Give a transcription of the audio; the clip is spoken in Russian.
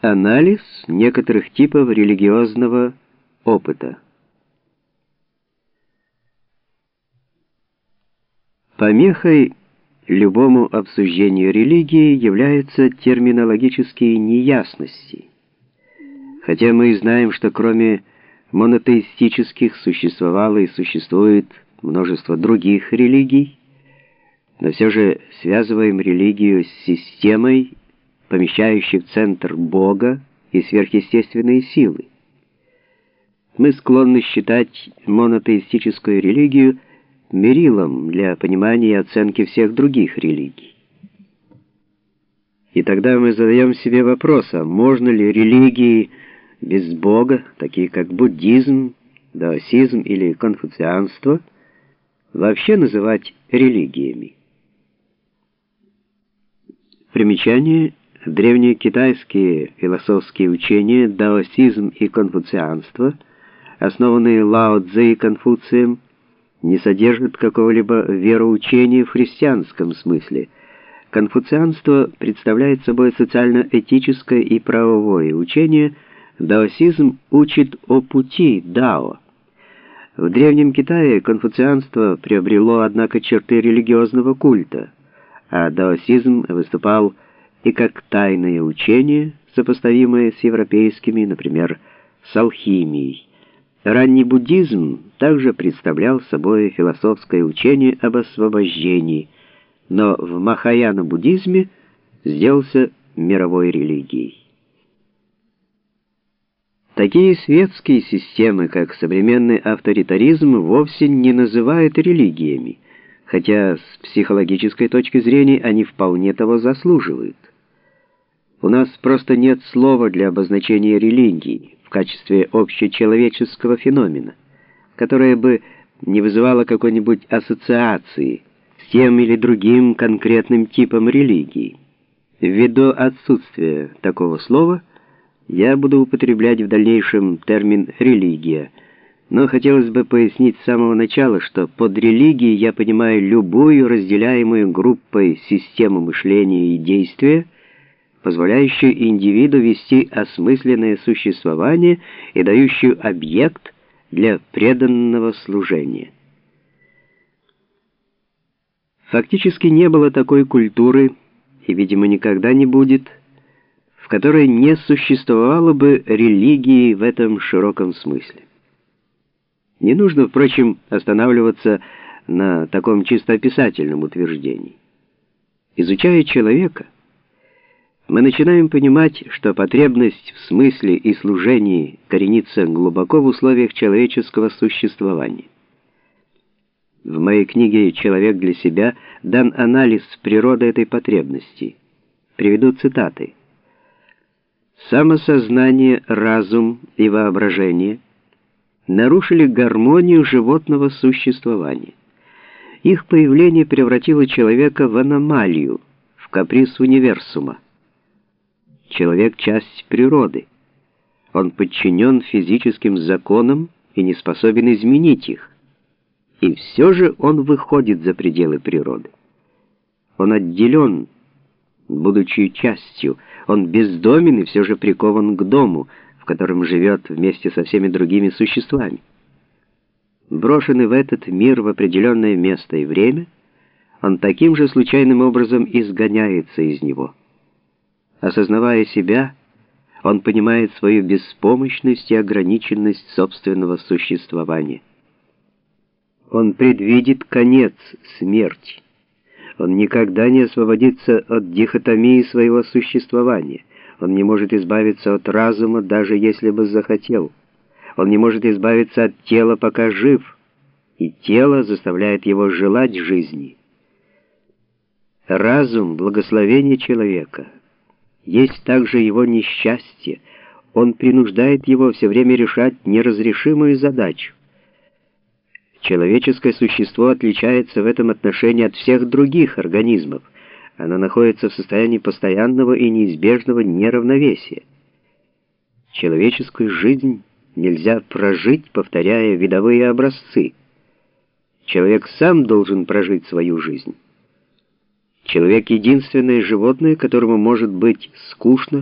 Анализ некоторых типов религиозного опыта. Помехой любому обсуждению религии являются терминологические неясности. Хотя мы и знаем, что кроме монотеистических существовало и существует множество других религий, но все же связываем религию с системой помещающий в центр Бога и сверхъестественные силы. Мы склонны считать монотеистическую религию мерилом для понимания и оценки всех других религий. И тогда мы задаем себе вопрос, а можно ли религии без Бога, такие как буддизм, даосизм или конфуцианство, вообще называть религиями? Примечание Древние китайские философские учения, даосизм и конфуцианство, основанные Лао Цзэ и Конфуцием, не содержат какого-либо вероучения в христианском смысле. Конфуцианство представляет собой социально-этическое и правовое учение, даосизм учит о пути дао. В Древнем Китае конфуцианство приобрело, однако, черты религиозного культа, а даосизм выступал и как тайное учение, сопоставимое с европейскими, например, с алхимией. Ранний буддизм также представлял собой философское учение об освобождении, но в махаяна-буддизме сделался мировой религией. Такие светские системы, как современный авторитаризм, вовсе не называют религиями, хотя с психологической точки зрения они вполне того заслуживают. У нас просто нет слова для обозначения религии в качестве общечеловеческого феномена, которое бы не вызывало какой-нибудь ассоциации с тем или другим конкретным типом религии. Ввиду отсутствия такого слова, я буду употреблять в дальнейшем термин «религия», но хотелось бы пояснить с самого начала, что под религией я понимаю любую разделяемую группой систему мышления и действия, позволяющую индивиду вести осмысленное существование и дающую объект для преданного служения. Фактически не было такой культуры, и, видимо, никогда не будет, в которой не существовало бы религии в этом широком смысле. Не нужно, впрочем, останавливаться на таком чисто описательном утверждении. Изучая человека, мы начинаем понимать, что потребность в смысле и служении коренится глубоко в условиях человеческого существования. В моей книге «Человек для себя» дан анализ природы этой потребности. Приведу цитаты. «Самосознание, разум и воображение нарушили гармонию животного существования. Их появление превратило человека в аномалию, в каприз универсума. Человек — часть природы. Он подчинен физическим законам и не способен изменить их. И все же он выходит за пределы природы. Он отделен, будучи частью. Он бездомен и все же прикован к дому, в котором живет вместе со всеми другими существами. Брошенный в этот мир в определенное место и время, он таким же случайным образом изгоняется из него. Осознавая себя, он понимает свою беспомощность и ограниченность собственного существования. Он предвидит конец смерти. Он никогда не освободится от дихотомии своего существования. Он не может избавиться от разума, даже если бы захотел. Он не может избавиться от тела, пока жив, и тело заставляет его желать жизни. Разум — благословение человека — есть также его несчастье. Он принуждает его все время решать неразрешимую задачу. Человеческое существо отличается в этом отношении от всех других организмов. Оно находится в состоянии постоянного и неизбежного неравновесия. Человеческую жизнь нельзя прожить, повторяя видовые образцы. Человек сам должен прожить свою жизнь. Человек — единственное животное, которому может быть скучно,